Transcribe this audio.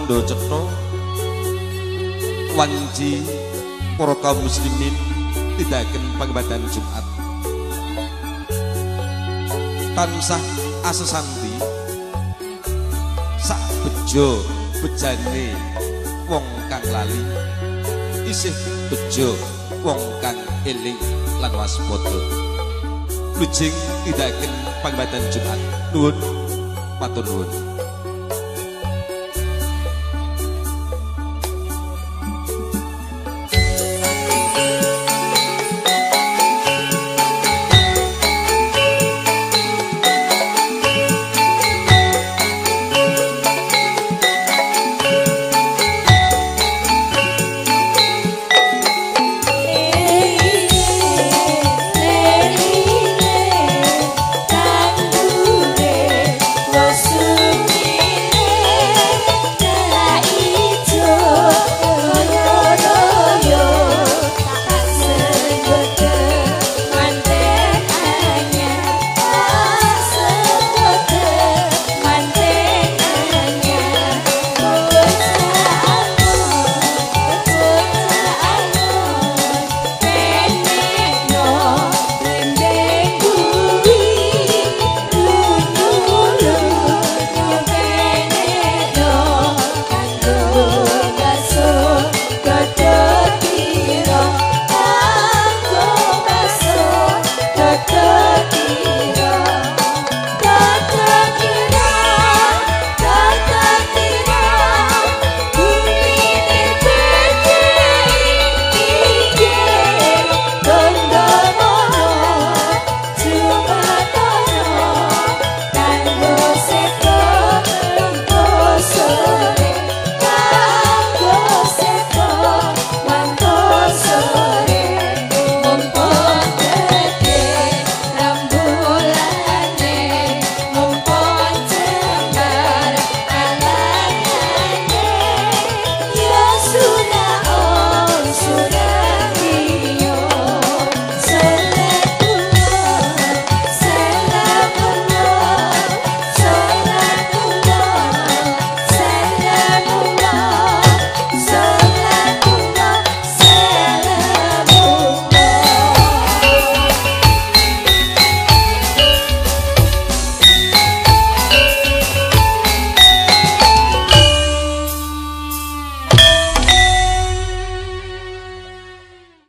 Bondo Cetha wanci para kaum muslimin tidakaken pangibadan Jumat. Tansah asesanti sak bejo bejane wong kang lali. Isih bejo wong kang eling lan waspada. Lujeng tidakaken pangibadan Jumat. Nuwun matur nuwun.